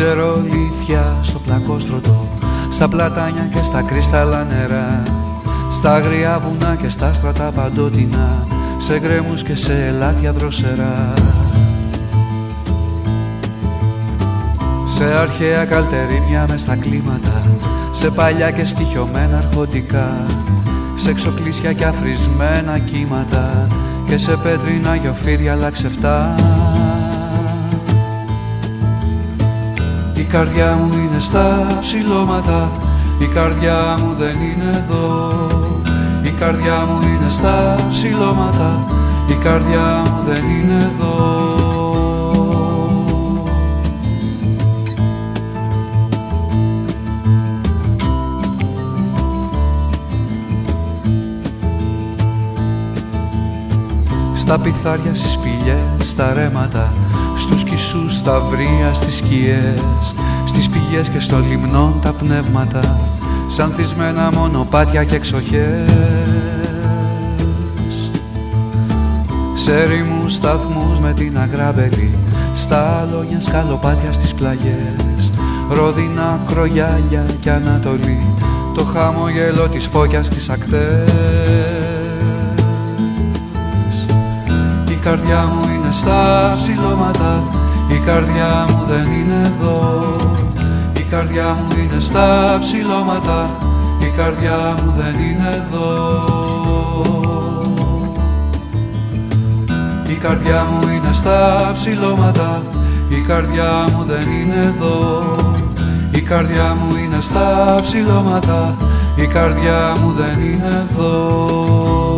ξέρω αλήθεια στο πλακόστρωτο Στα πλατάνια και στα κρύσταλλα νερά Στα αγριά βουνά και στα στρατά παντότινα Σε γκρέμους και σε ελάτια δροσερά. Σε αρχαία καλτερίμια μες στα κλίματα Σε παλιά και στοιχειωμένα αρχοντικά Σε εξοκλήσια και αφρισμένα κύματα Και σε πέτρινα γιοφύρια λαξεφτά καρδιά μου είναι στα ψηλώματα Η καρδιά μου δεν είναι εδώ. Η καρδιά μου είναι στα ψηλώματα Η καρδιά μου δεν είναι εδώ. Στα πιθάρια, στις σπηλιές, στα ρέματα Στους κισούς, στα βρία, στις σκιές Στις πηγές και στο λιμνό τα πνεύματα Σαν θυσμένα μονοπάτια και εξοχές. Σε ρήμους σταθμούς με την αγράμπελη Στα αλόγια σκαλοπάτια στις πλαγιές Ρόδινα, κρογιάλια και ανατολή Το χαμογελό της φώκιας στις ακτές. Η καρδιά μου είναι στα ψηλώματα. Η καρδιά μου δεν είναι εδώ. Η καρδιά μου είναι στα ψηλώματα. Η καρδιά μου δεν είναι εδώ. Η καρδιά μου είναι στα ψηλώματα. Η καρδιά μου δεν είναι εδώ. Η καρδιά μου είναι στα ψηλώματα. Η καρδιά μου δεν είναι εδώ